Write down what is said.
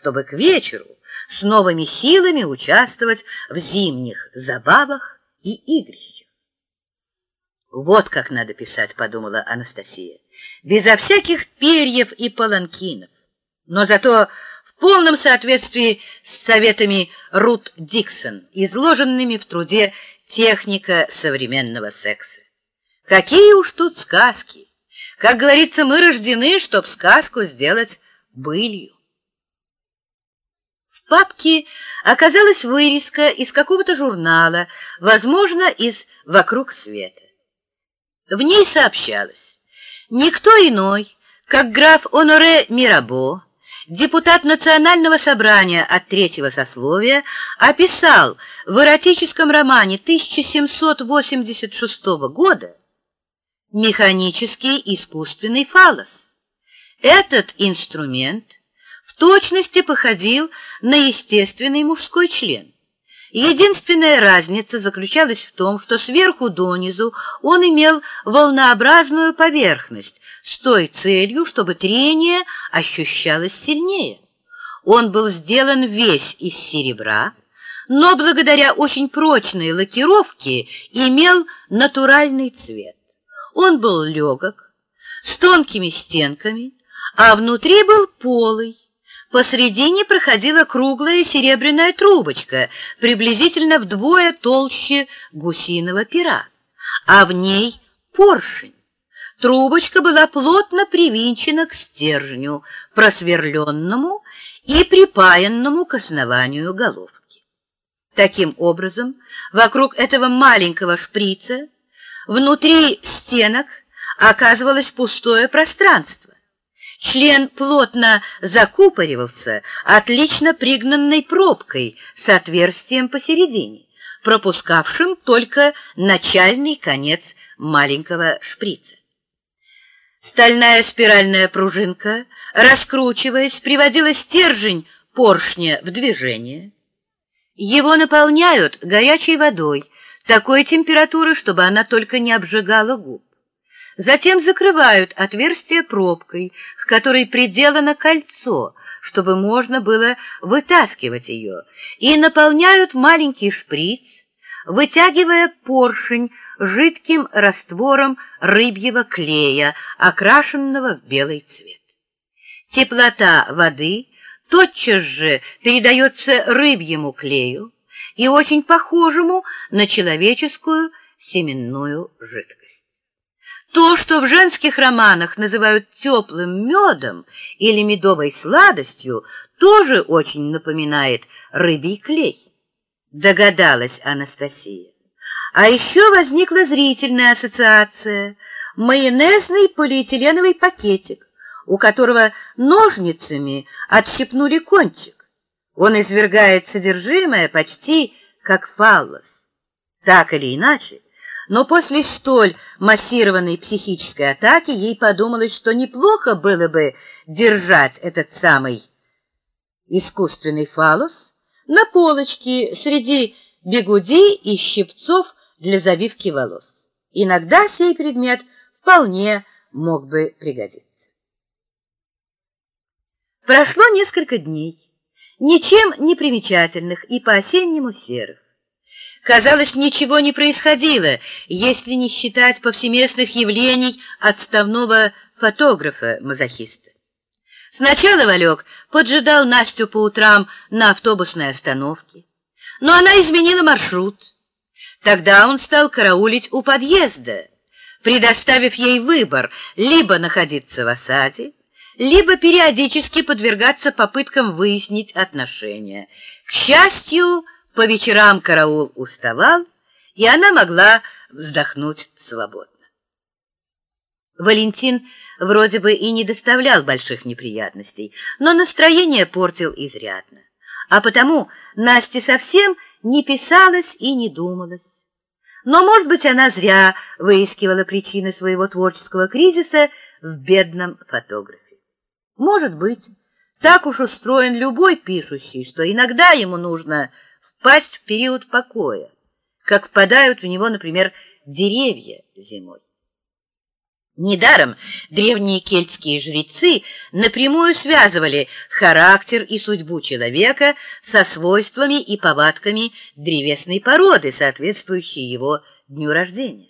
чтобы к вечеру с новыми силами участвовать в зимних забавах и игрищах. «Вот как надо писать», — подумала Анастасия, — «безо всяких перьев и паланкинов, но зато в полном соответствии с советами Рут Диксон, изложенными в труде «Техника современного секса». Какие уж тут сказки! Как говорится, мы рождены, чтоб сказку сделать былью. Папке оказалась вырезка из какого-то журнала, возможно, из «Вокруг света». В ней сообщалось, никто иной, как граф Оноре Мирабо, депутат Национального собрания от третьего сословия, описал в эротическом романе 1786 года механический искусственный фалос. Этот инструмент точности походил на естественный мужской член. Единственная разница заключалась в том, что сверху донизу он имел волнообразную поверхность с той целью, чтобы трение ощущалось сильнее. Он был сделан весь из серебра, но благодаря очень прочной лакировке имел натуральный цвет. Он был легок, с тонкими стенками, а внутри был полый, Посредине проходила круглая серебряная трубочка, приблизительно вдвое толще гусиного пера, а в ней поршень. Трубочка была плотно привинчена к стержню, просверленному и припаянному к основанию головки. Таким образом, вокруг этого маленького шприца внутри стенок оказывалось пустое пространство, Член плотно закупоривался отлично пригнанной пробкой с отверстием посередине, пропускавшим только начальный конец маленького шприца. Стальная спиральная пружинка, раскручиваясь, приводила стержень поршня в движение. Его наполняют горячей водой такой температуры, чтобы она только не обжигала губ. Затем закрывают отверстие пробкой, к которой приделано кольцо, чтобы можно было вытаскивать ее, и наполняют маленький шприц, вытягивая поршень жидким раствором рыбьего клея, окрашенного в белый цвет. Теплота воды тотчас же передается рыбьему клею и очень похожему на человеческую семенную жидкость. То, что в женских романах называют теплым медом или медовой сладостью, тоже очень напоминает рыбий клей. Догадалась Анастасия. А еще возникла зрительная ассоциация – майонезный полиэтиленовый пакетик, у которого ножницами отщипнули кончик. Он извергает содержимое почти как фаллос. Так или иначе, но после столь массированной психической атаки ей подумалось, что неплохо было бы держать этот самый искусственный фалос на полочке среди бегуди и щипцов для завивки волос. Иногда сей предмет вполне мог бы пригодиться. Прошло несколько дней, ничем не примечательных и по-осеннему серых. Казалось, ничего не происходило, если не считать повсеместных явлений отставного фотографа-мазохиста. Сначала Валек поджидал Настю по утрам на автобусной остановке, но она изменила маршрут. Тогда он стал караулить у подъезда, предоставив ей выбор либо находиться в осаде, либо периодически подвергаться попыткам выяснить отношения. К счастью, по вечерам караул уставал, и она могла вздохнуть свободно. Валентин вроде бы и не доставлял больших неприятностей, но настроение портил изрядно. А потому Насте совсем не писалась и не думалась. Но, может быть, она зря выискивала причины своего творческого кризиса в бедном фотографе. Может быть, так уж устроен любой пишущий, что иногда ему нужно впасть в период покоя, как впадают в него, например, деревья зимой. Недаром древние кельтские жрецы напрямую связывали характер и судьбу человека со свойствами и повадками древесной породы, соответствующей его дню рождения.